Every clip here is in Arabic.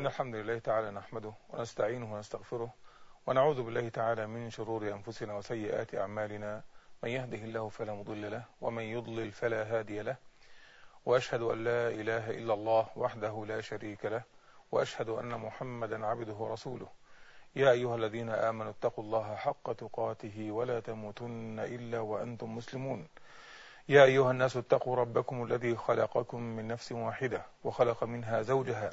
إن الحمد لله تعالى نحمده ونستعينه ونستغفره ونعوذ بالله تعالى من شرور أنفسنا وسيئات أعمالنا. من يهده الله فلا مضل له ومن يضلل فلا هادي له. وأشهد أن لا إله إلا الله وحده لا شريك له وأشهد أن محمدا عبده ورسوله. يا أيها الذين آمنوا اتقوا الله حق تقاته ولا تموتن إلا وأنتم مسلمون. يا أيها الناس اتقوا ربكم الذي خلقكم من نفس واحدة وخلق منها زوجها.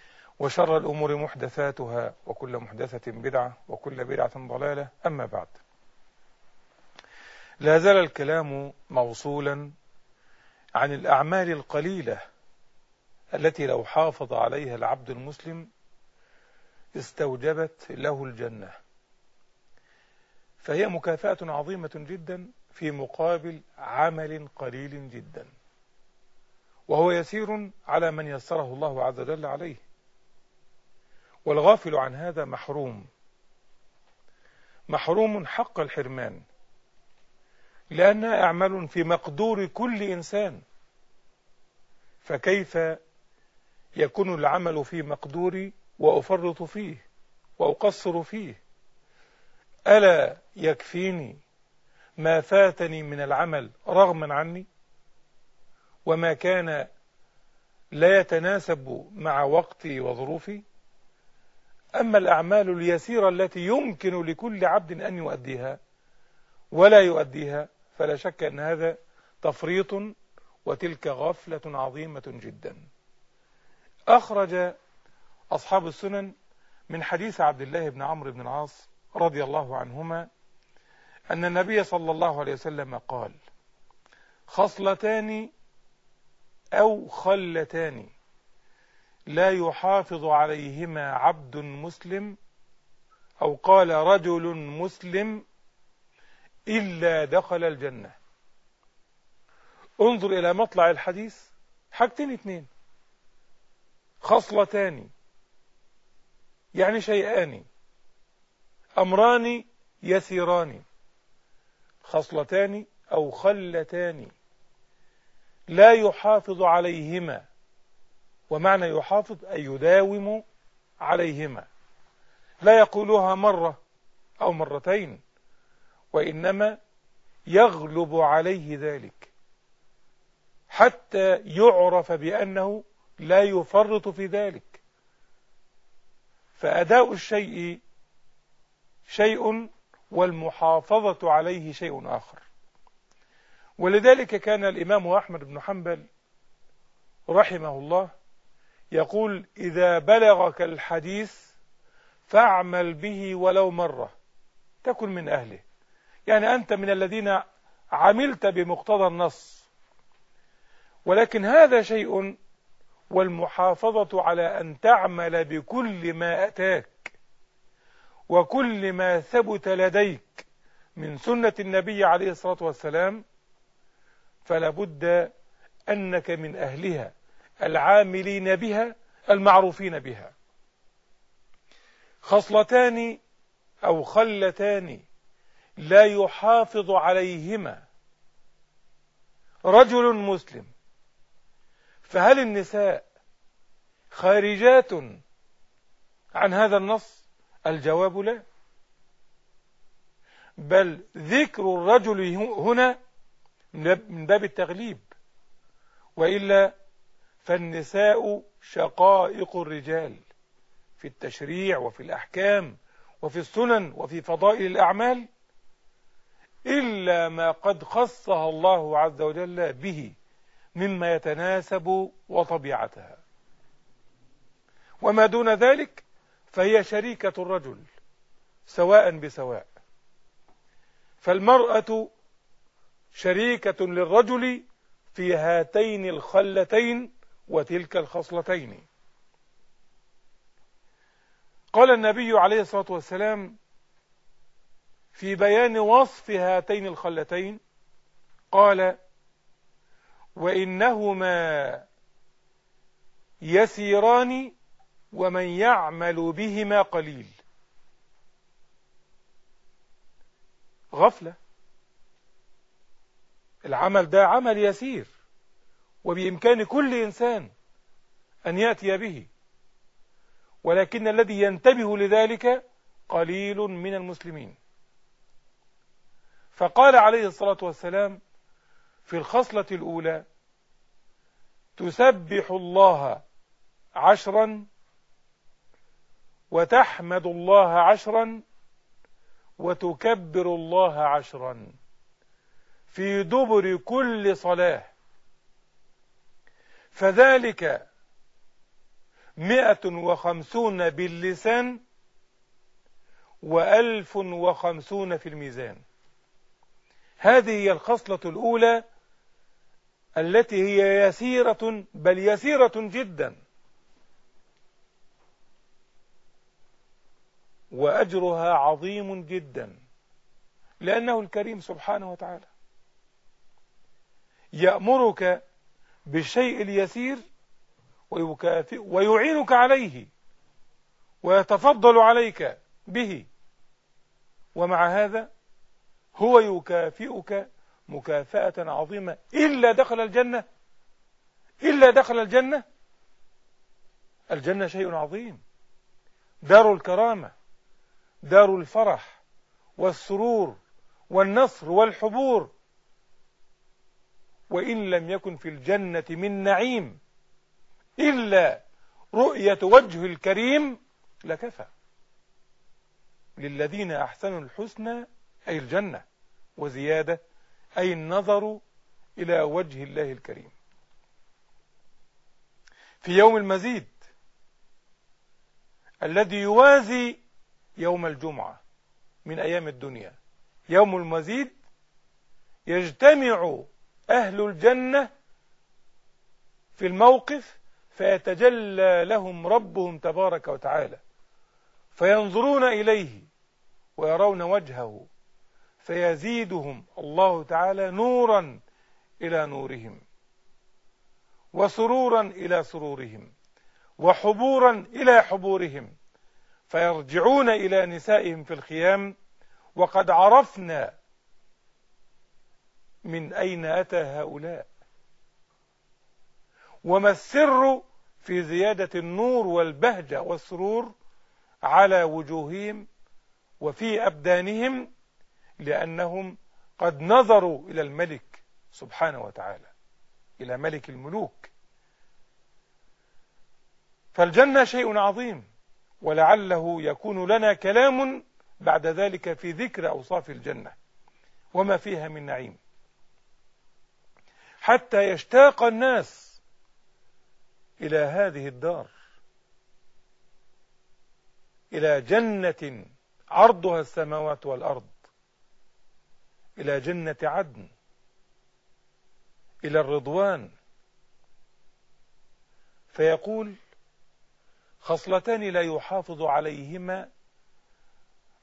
وشر الأمور محدثاتها وكل محدثة بدعة وكل بدعة ضلالة أما بعد. لا زال الكلام موصولا عن الأعمال القليلة التي لو حافظ عليها العبد المسلم استوجبت له الجنة. فهي مكافأة عظيمة جدا في مقابل عمل قليل جدا. وهو يسير على من يسره الله عز وجل عليه. والغافل عن هذا محروم. محروم حق الحرمان. لأنها أعمال في مقدور كل إنسان. فكيف يكون العمل في مقدوري وأفرط فيه وأقصر فيه؟ ألا يكفيني ما فاتني من العمل رغما عني؟ وما كان لا يتناسب مع وقتي وظروفي؟ أما الأعمال اليسيرة التي يمكن لكل عبد أن يؤديها ولا يؤديها فلا شك أن هذا تفريط وتلك غفلة عظيمة جدا. أخرج أصحاب السنن من حديث عبد الله بن عمرو بن العاص رضي الله عنهما أن النبي صلى الله عليه وسلم قال خصلتان أو خلتان. لا يحافظ عليهما عبد مسلم أو قال رجل مسلم إلا دخل الجنة. انظر إلى مطلع الحديث. حاجتين اتنين. خصلتان. يعني شيئان. أمران يسيران. خصلتان أو خلتان. لا يحافظ عليهما. ومعنى يحافظ أي يداوم عليهما. لا يقولها مرة أو مرتين وإنما يغلب عليه ذلك حتى يعرف بأنه لا يفرط في ذلك. فأداء الشيء شيء والمحافظة عليه شيء آخر. ولذلك كان الإمام أحمد بن حنبل رحمه الله يقول إذا بلغك الحديث فاعمل به ولو مرة تكن من أهله. يعني أنت من الذين عملت بمقتضى النص. ولكن هذا شيء والمحافظة على أن تعمل بكل ما أتاك وكل ما ثبت لديك من سنة النبي عليه الصلاة والسلام فلا بد أنك من أهلها. العاملين بها المعروفين بها. خصلتان أو خلتان لا يحافظ عليهما رجل مسلم. فهل النساء خارجات عن هذا النص؟ الجواب لا. بل ذكر الرجل هنا من باب التغليب وإلا فالنساء شقائق الرجال في التشريع وفي الأحكام وفي السنن وفي فضائل الأعمال إلا ما قد خصها الله عز وجل به مما يتناسب وطبيعتها. وما دون ذلك فهي شريكة الرجل سواء بسواء. فالمرأة شريكة للرجل في هاتين الخلتين وتلك الخصلتين. قال النبي عليه الصلاة والسلام في بيان وصف هاتين الخلتين قال وإنهما يسيران ومن يعمل بهما قليل. غفلة. العمل ده عمل يسير. وبإمكان كل إنسان أن يأتي به. ولكن الذي ينتبه لذلك قليل من المسلمين. فقال عليه الصلاة والسلام في الخصلة الأولى تسبح الله عشرا وتحمد الله عشرا وتكبر الله عشرا في دبر كل صلاة. فذلك مئة وخمسون باللسان وألف وخمسون في الميزان. هذه هي الخصلة الأولى التي هي يسيرة بل يسيرة جدا. وأجرها عظيم جدا لأنه الكريم سبحانه وتعالى. يأمرك بالشيء اليسير ويكافئ ويعينك عليه ويتفضل عليك به. ومع هذا هو يكافئك مكافأة عظيمة. إلا دخل الجنة إلا دخل الجنة الجنة شيء عظيم. دار الكرامة دار الفرح والسرور والنصر والحبور. وإن لم يكن في الجنة من نعيم إلا رؤية وجه الكريم لكفى. للذين أحسنوا الحسنى أي الجنة وزيادة أي النظر إلى وجه الله الكريم. في يوم المزيد الذي يوازي يوم الجمعة من أيام الدنيا يوم المزيد يجتمع أهل الجنة في الموقف فيتجلى لهم ربهم تبارك وتعالى. فينظرون إليه ويرون وجهه فيزيدهم الله تعالى نورا إلى نورهم وسرورا إلى سرورهم وحبورا إلى حبورهم فيرجعون إلى نسائهم في الخيام وقد عرفنا من أين أتى هؤلاء؟ وما السر في زيادة النور والبهجة والسرور على وجوههم وفي أبدانهم لأنهم قد نظروا إلى الملك سبحانه وتعالى إلى ملك الملوك. فالجنة شيء عظيم ولعله يكون لنا كلام بعد ذلك في ذكر أوصاف الجنة وما فيها من نعيم. حتى يشتاق الناس إلى هذه الدار. إلى جنة عرضها السماوات والأرض. إلى جنة عدن. إلى الرضوان. فيقول خصلتان لا يحافظ عليهما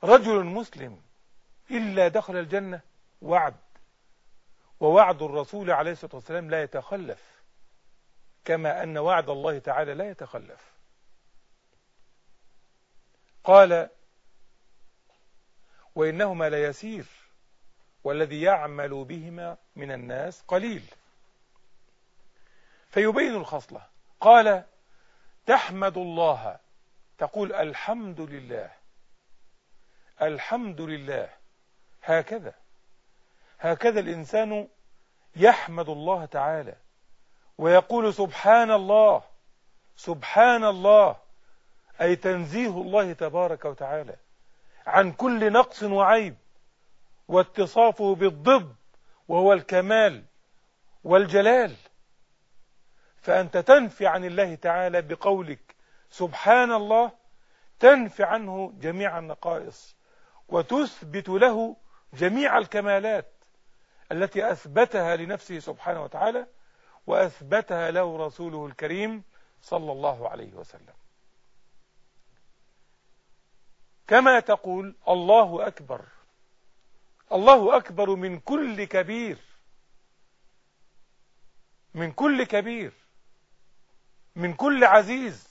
رجل مسلم إلا دخل الجنة وعد. ووعد الرسول عليه الصلاة والسلام لا يتخلف كما أن وعد الله تعالى لا يتخلف. قال وإنهما ليسير والذي يعمل بهما من الناس قليل. فيبين الخصلة. قال تحمد الله. تقول الحمد لله. الحمد لله. هكذا. هكذا الإنسان يحمد الله تعالى ويقول سبحان الله سبحان الله أي تنزيه الله تبارك وتعالى عن كل نقص وعيب واتصافه بالضد وهو الكمال والجلال. فأنت تنفي عن الله تعالى بقولك سبحان الله تنفي عنه جميع النقائص وتثبت له جميع الكمالات. التي أثبتها لنفسه سبحانه وتعالى وأثبتها له رسوله الكريم صلى الله عليه وسلم. كما تقول الله أكبر. الله أكبر من كل كبير. من كل كبير. من كل عزيز.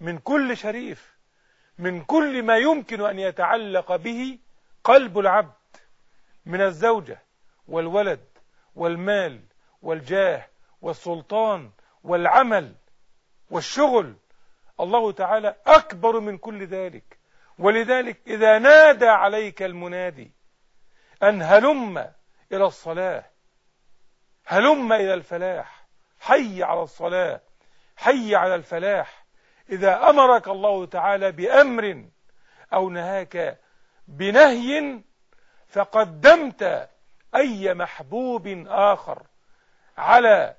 من كل شريف. من كل ما يمكن أن يتعلق به قلب العبد من الزوجة. والولد والمال والجاه والسلطان والعمل والشغل. الله تعالى أكبر من كل ذلك. ولذلك إذا نادى عليك المنادي أن هلم إلى الصلاة هلم إلى الفلاح حي على الصلاة حي على الفلاح. إذا أمرك الله تعالى بأمر أو نهاك بنهي فقدمت أي محبوب آخر على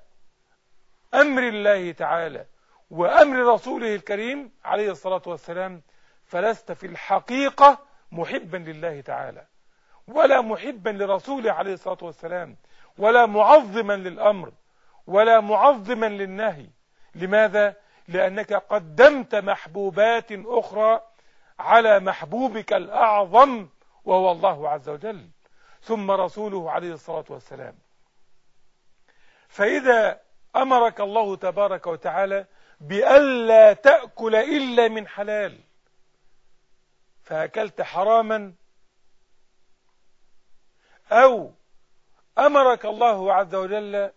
أمر الله تعالى وأمر رسوله الكريم عليه الصلاة والسلام فلست في الحقيقة محبا لله تعالى ولا محبا لرسوله عليه الصلاة والسلام ولا معظما للأمر ولا معظما للنهي لماذا؟ لأنك قدمت محبوبات أخرى على محبوبك الأعظم وهو الله عز وجل ثم رسوله عليه الصلاة والسلام. فإذا أمرك الله تبارك وتعالى بألا تأكل إلا من حلال فأكلت حراما أو أمرك الله عز وجل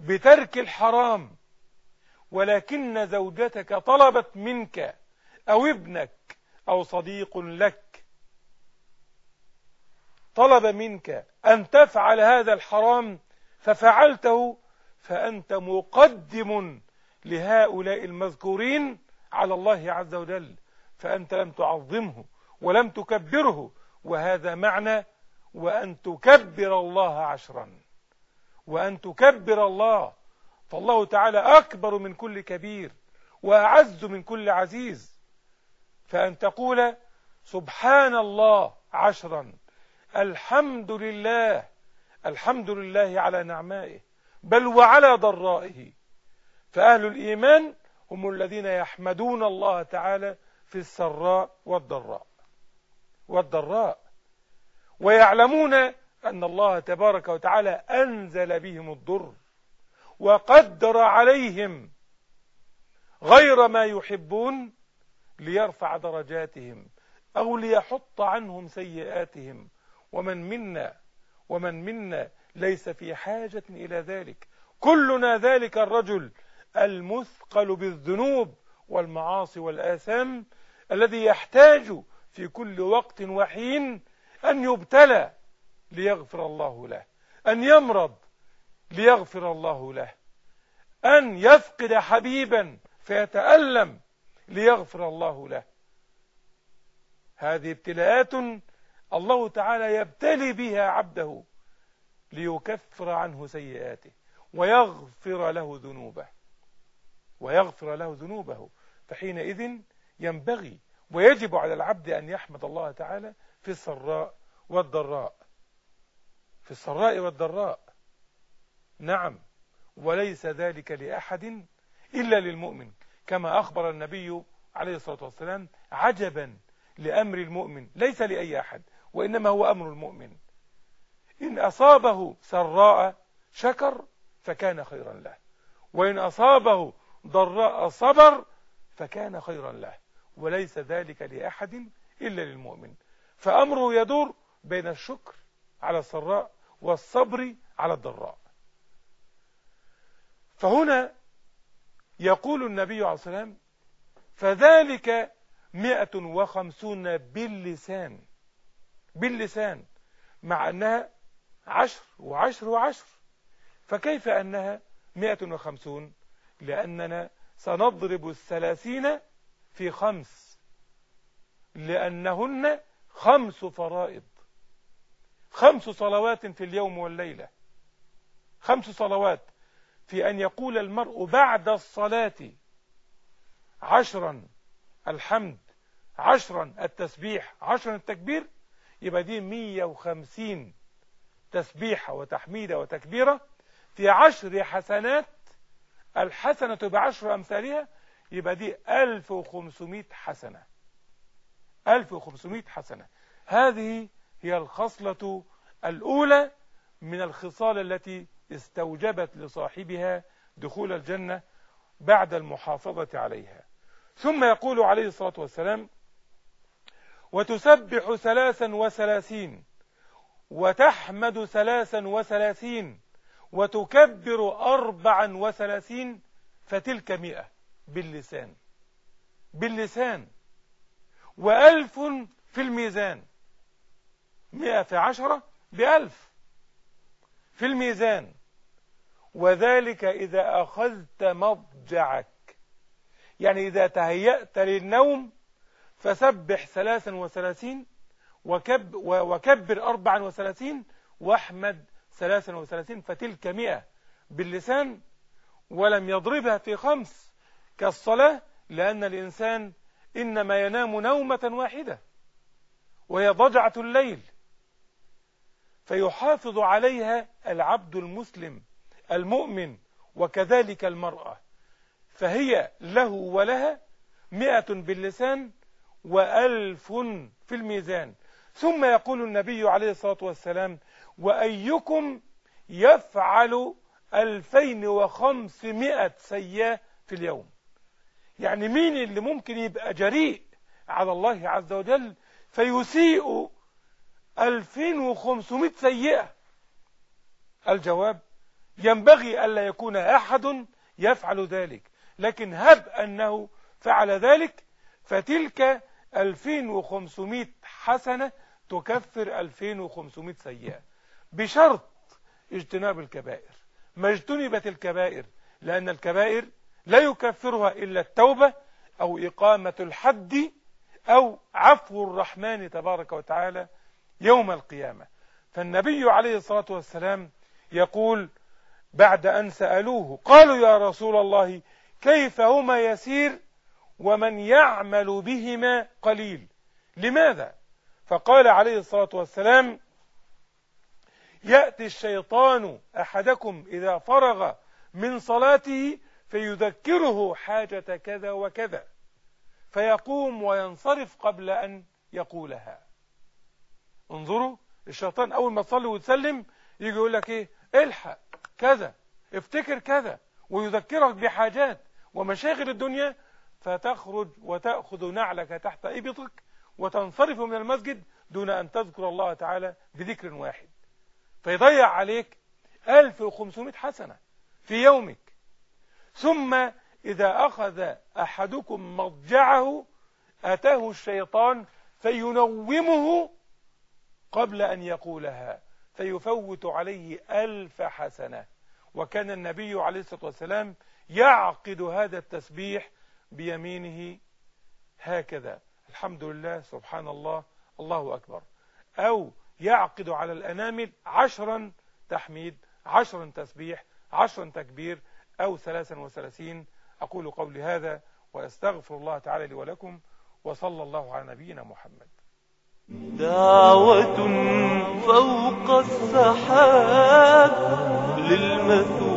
بترك الحرام ولكن زوجتك طلبت منك أو ابنك أو صديق لك طلب منك أن تفعل هذا الحرام ففعلته فأنت مقدم لهؤلاء المذكورين على الله عز وجل فأنت لم تعظمه ولم تكبره وهذا معنى وأن تكبر الله عشرا. وأن تكبر الله فالله تعالى أكبر من كل كبير وأعز من كل عزيز. فأن تقول سبحان الله عشرا. الحمد لله الحمد لله على نعمائه بل وعلى ضرائه. فأهل الإيمان هم الذين يحمدون الله تعالى في السراء والضراء. والضراء. ويعلمون أن الله تبارك وتعالى أنزل بهم الضر وقدر عليهم غير ما يحبون ليرفع درجاتهم أو ليحط عنهم سيئاتهم ومن منا ومن منا ليس في حاجة إلى ذلك. كلنا ذلك الرجل المثقل بالذنوب والمعاصي والآثام الذي يحتاج في كل وقت وحين أن يبتلى ليغفر الله له أن يمرض ليغفر الله له أن يفقد حبيبا فيتألم ليغفر الله له. هذه ابتلاءات الله تعالى يبتلي بها عبده ليكفر عنه سيئاته ويغفر له ذنوبه ويغفر له ذنوبه. فحينئذ ينبغي ويجب على العبد أن يحمد الله تعالى في السراء والضراء. في السراء والضراء. نعم وليس ذلك لأحد إلا للمؤمن. كما أخبر النبي عليه الصلاة والسلام عجبا لأمر المؤمن ليس لأي أحد. وإنما هو أمر المؤمن. إن أصابه سراء شكر فكان خيرا له. وإن أصابه ضراء صبر فكان خيرا له. وليس ذلك لأحد إلا للمؤمن. فأمره يدور بين الشكر على السراء والصبر على الضراء. فهنا يقول النبي عليه الصلاة والسلام فذلك مئة وخمسون باللسان. باللسان مع أنها عشر وعشر وعشر. فكيف أنها مئة وخمسون؟ لأننا سنضرب الثلاثين في خمس. لأنهن خمس فرائض. خمس صلوات في اليوم والليلة. خمس صلوات في أن يقول المرء بعد الصلاة عشرا الحمد عشرا التسبيح عشرا التكبير يبقى دي مية وخمسين تسبيحة وتحميدة وتكبيرة في عشر حسنات الحسنة بعشر أمثالها يبقى دي ألف وخمسمائة حسنة. 1500 حسنة. هذه هي الخصلة الأولى من الخصال التي استوجبت لصاحبها دخول الجنة بعد المحافظة عليها. ثم يقول عليه الصلاة والسلام وتسبح ثلاثا وثلاثين وتحمد ثلاثا وثلاثين وتكبر أربعا وثلاثين فتلك مئة باللسان. باللسان. وألف في الميزان. مئة في عشرة بألف في الميزان. وذلك إذا أخذت مضجعك. يعني إذا تهيأت للنوم فسبح ثلاثا وثلاثين وكب وكبر أربعا وثلاثين واحمد ثلاثا وثلاثين فتلك مئة باللسان ولم يضربها في خمس كالصلاة لأن الإنسان إنما ينام نومة واحدة وهي ضجعة الليل. فيحافظ عليها العبد المسلم المؤمن وكذلك المرأة. فهي له ولها مئة باللسان وألف في الميزان. ثم يقول النبي عليه الصلاة والسلام وأيكم يفعل ألفين وخمسمائة سيئة في اليوم؟ يعني مين اللي ممكن يبقى جريء على الله عز وجل فيسيء ألفين وخمسمائة سيئة؟ الجواب ينبغي ألا يكون أحد يفعل ذلك لكن هب أنه فعل ذلك فتلك 2500 حسنة تكفر 2500 سيئة. بشرط اجتناب الكبائر. ما اجتنبت الكبائر لأن الكبائر لا يكفرها إلا التوبة أو إقامة الحد أو عفو الرحمن تبارك وتعالى يوم القيامة. فالنبي عليه الصلاة والسلام يقول بعد أن سألوه قالوا يا رسول الله كيف هما يسير؟ ومن يعمل بهما قليل. لماذا؟ فقال عليه الصلاة والسلام يأتي الشيطان أحدكم إذا فرغ من صلاته فيذكره حاجة كذا وكذا فيقوم وينصرف قبل أن يقولها. انظروا الشيطان أول ما تصلي وتسلم يجي يقول لك إيه؟ الحق كذا افتكر كذا ويذكرك بحاجات ومشاغل الدنيا فتخرج وتأخذ نعلك تحت إبطك وتنصرف من المسجد دون أن تذكر الله تعالى بذكر واحد. فيضيع عليك 1500 حسنة في يومك. ثم إذا أخذ أحدكم مضجعه أتاه الشيطان فينومه قبل أن يقولها فيفوت عليه ألف حسنة. وكان النبي عليه الصلاة والسلام يعقد هذا التسبيح بيمينه هكذا. الحمد لله سبحان الله الله أكبر. أو يعقد على الأنامل عشرا تحميد عشرا تسبيح عشرا تكبير أو ثلاثا وثلاثين. أقول قولي هذا وأستغفر الله تعالى لي ولكم وصلى الله على نبينا محمد. دعوة فوق السحاب للمثوبة